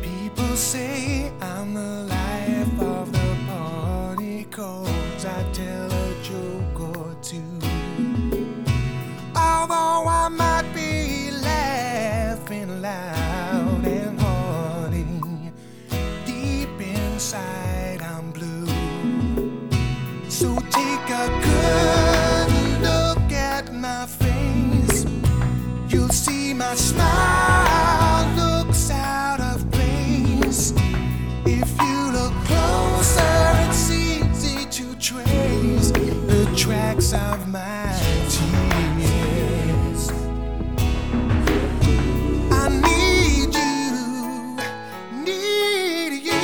People say I'm the life of the party, I tell a joke or two. Although I might be laughing loud and hearty, deep inside I'm blue. So take a tracks of my tears. I need you, need you.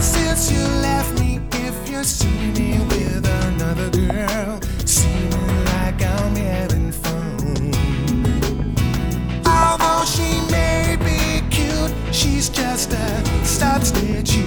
Since you left me, if you see me with another girl, seeming like I'm having fun. Although she may be cute, she's just a sub statue.